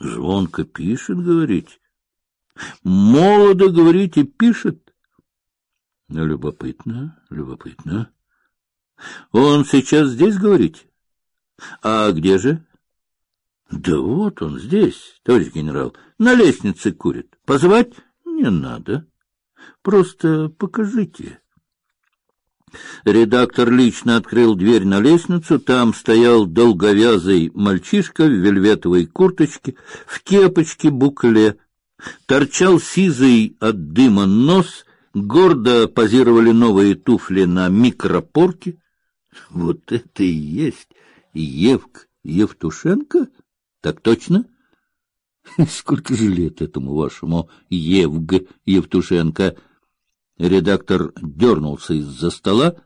Звонко пишет, говорите? Молодо, говорите, пишет? Любопытно, любопытно. Он сейчас здесь, говорите? А где же? Да вот он здесь, товарищ генерал, на лестнице курит. Позвать не надо. Просто покажите. Редактор лично открыл дверь на лестницу, там стоял долговязый мальчишка в вельветовой курточке, в кепочке-букле. Торчал сизый от дыма нос, гордо позировали новые туфли на микропорке. Вот это и есть Евк Евтушенко? Так точно? Сколько же лет этому вашему Евг Евтушенко? Редактор дернулся из-за стола,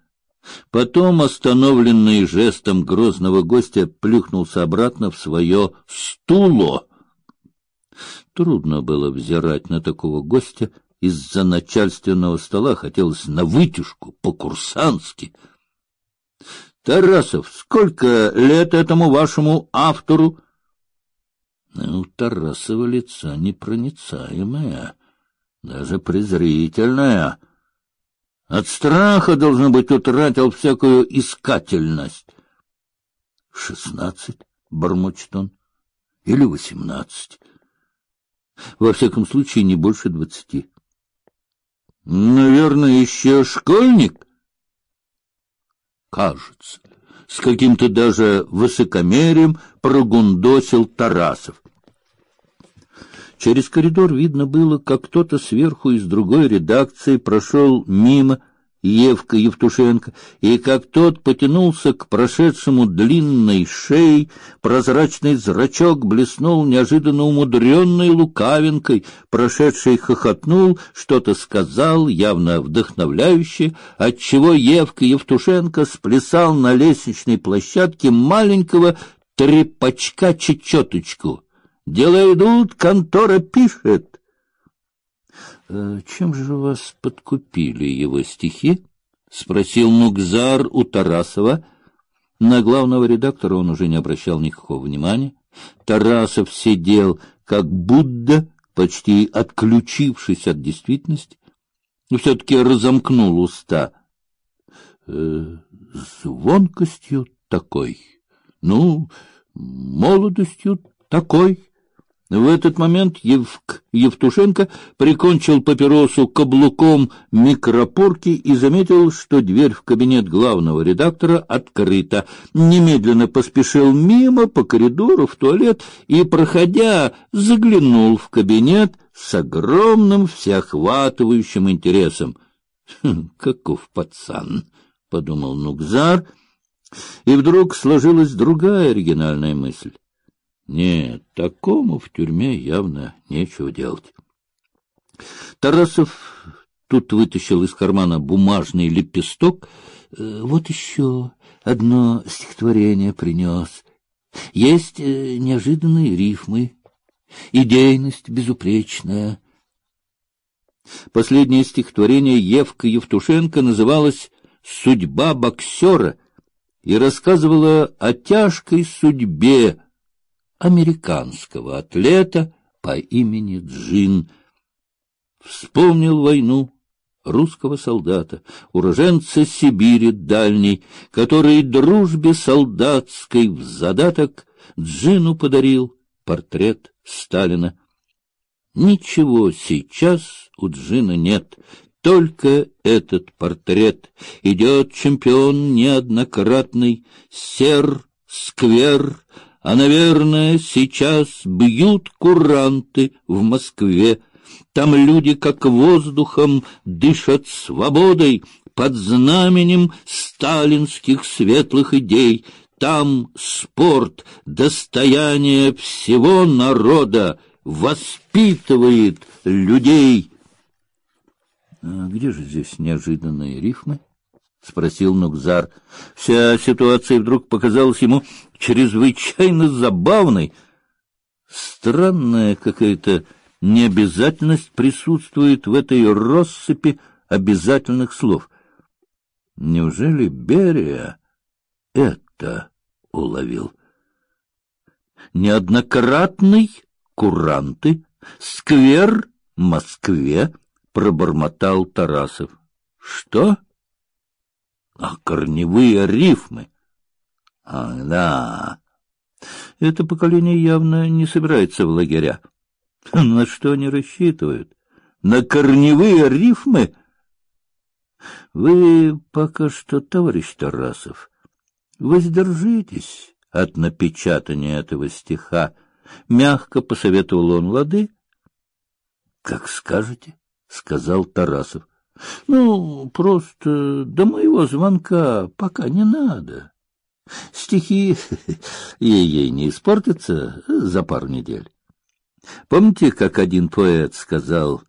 потом, остановленный жестом грозного гостя, плюхнулся обратно в свое стуло. Трудно было взирать на такого гостя из-за начальственного стола, хотелось на вытяжку, по-курсански. Тарасов, сколько лет этому вашему автору? У Тарасова лица непроницаемое, даже презрительное. От страха, должно быть, утратил всякую искательность. Шестнадцать, бормочет он, или восемнадцать. Во всяком случае, не больше двадцати. Наверное, еще школьник? Кажется, с каким-то даже высокомерием прогундосил Тарасов. Через коридор видно было, как кто-то сверху из другой редакции прошел мимо Евка Евтушенко, и как тот потянулся к прошедшему длинной шеей, прозрачный зрачок блеснул неожиданно умудренной лукавинкой, прошедший хохотнул, что-то сказал, явно вдохновляющее, отчего Евка Евтушенко сплясал на лестничной площадке маленького трепачка-чечеточку. Дела идут, контора пишет. Э, чем же вас подкупили его стихи? спросил Мукзар у Тарасова. На главного редактора он уже не обращал никакого внимания. Тарасов сидел как Будда, почти отключившись от действительности, и все-таки разомкнул уста. Э, звонкостью такой, ну, молодостью такой. В этот момент Евк Евтушенко прикончил папиросу каблуком микропорки и заметил, что дверь в кабинет главного редактора открыта. Немедленно поспешил мимо по коридору в туалет и, проходя, заглянул в кабинет с огромным всеохватывающим интересом. «Хм, «Каков пацан!» — подумал Нукзар, и вдруг сложилась другая оригинальная мысль. Нет, такому в тюрьме явно нечего делать. Тарасов тут вытащил из кармана бумажный лепесток. Э, вот еще одно стихотворение принес. Есть э, неожиданные рифмы, идейность безупречная. Последнее стихотворение Евка Евтушенко называлось «Судьба боксера» и рассказывало о тяжкой судьбе американского атлета по имени Джин. Вспомнил войну русского солдата, уроженца Сибири дальней, который дружбе солдатской в задаток Джину подарил портрет Сталина. Ничего сейчас у Джина нет, только этот портрет. Идет чемпион неоднократный, сер, сквер, а, наверное, сейчас бьют куранты в Москве. Там люди, как воздухом, дышат свободой под знаменем сталинских светлых идей. Там спорт, достояние всего народа, воспитывает людей. А где же здесь неожиданные рифмы? — спросил Нукзар. Вся ситуация вдруг показалась ему чрезвычайно забавной. Странная какая-то необязательность присутствует в этой россыпи обязательных слов. Неужели Берия это уловил? Неоднократный куранты, сквер Москве, пробормотал Тарасов. Что? А корневые рифмы. А, да. Это поколение явно не собирается в лагеря. На что они рассчитывают? На корневые рифмы? Вы пока что, товарищ Тарасов, воздержитесь от напечатания этого стиха. Мягко посоветовал он лады. — Как скажете, — сказал Тарасов. — Ну, просто до моего звонка пока не надо. Стихи ей-ей не испортятся за пару недель. Помните, как один поэт сказал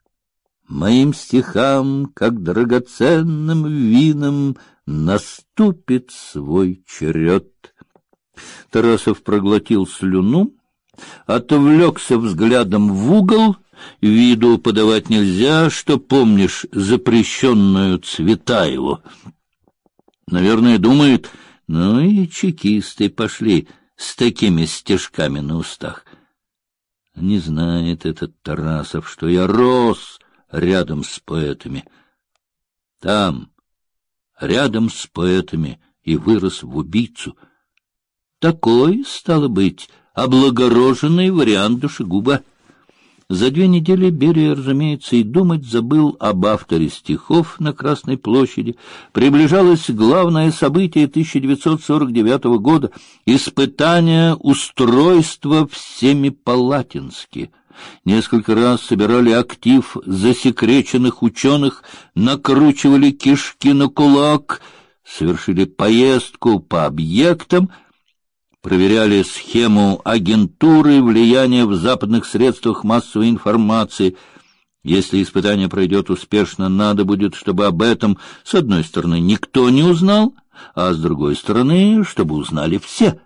Моим стихам, как драгоценным винам, наступит свой черед. Тарасов проглотил слюну, отвлекся взглядом в угол, виду подавать нельзя, что помнишь запрещенную Цветаеву. Наверное, думает, ну и чекисты пошли с такими стежками на устах. Не знает этот Тарасов, что я рос рядом с поэтами. Там, рядом с поэтами, и вырос в убийцу. Такой, стало быть, облагороженный вариант душегуба. За две недели Берия, разумеется, и думать забыл об авторе стихов на Красной площади. Приближалось главное событие 1949 года — испытание устройства в Семипалатинске — Несколько раз собирали актив засекреченных ученых, накручивали кишки на кулак, совершили поездку по объектам, проверяли схему агентуры влияния в западных средствах массовой информации. Если испытание пройдет успешно, надо будет, чтобы об этом, с одной стороны, никто не узнал, а с другой стороны, чтобы узнали все.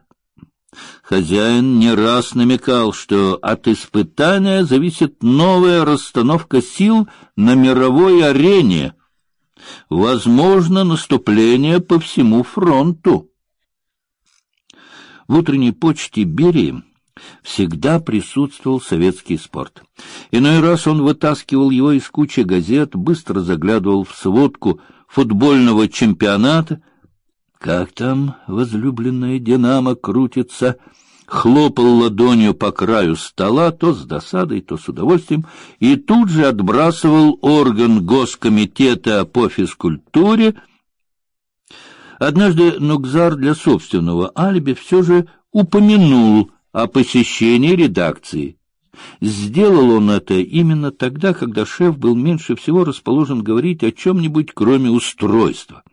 Хозяин не раз намекал, что от испытания зависит новая расстановка сил на мировой арене. Возможно наступление по всему фронту. В утренней почте Берии всегда присутствовал советский спорт. Иной раз он вытаскивал его из кучи газет, быстро заглядывал в сводку футбольного чемпионата, как там возлюбленная Динамо крутится, хлопал ладонью по краю стола, то с досадой, то с удовольствием, и тут же отбрасывал орган госкомитета по физкультуре. Однажды Нукзар для собственного алиби все же упомянул о посещении редакции. Сделал он это именно тогда, когда шеф был меньше всего расположен говорить о чем-нибудь, кроме устройства.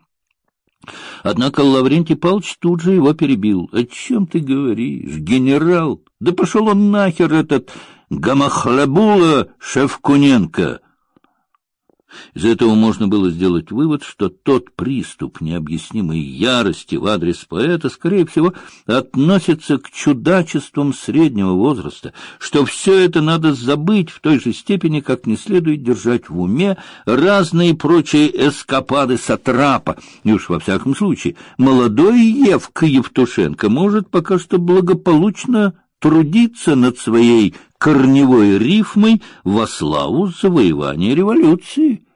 Однако Лаврентий Павлович тут же его перебил. — О чем ты говоришь, генерал? Да пошел он нахер, этот гамахлабула Шевкуненко! Из этого можно было сделать вывод, что тот приступ необъяснимой ярости в адрес поэта, скорее всего, относится к чудачествам среднего возраста, что все это надо забыть в той же степени, как не следует держать в уме разные прочие эскапады сатрапа. И уж во всяком случае, молодой Евка Евтушенко может пока что благополучно трудиться над своей корневой рифмой во славу завоевания революции.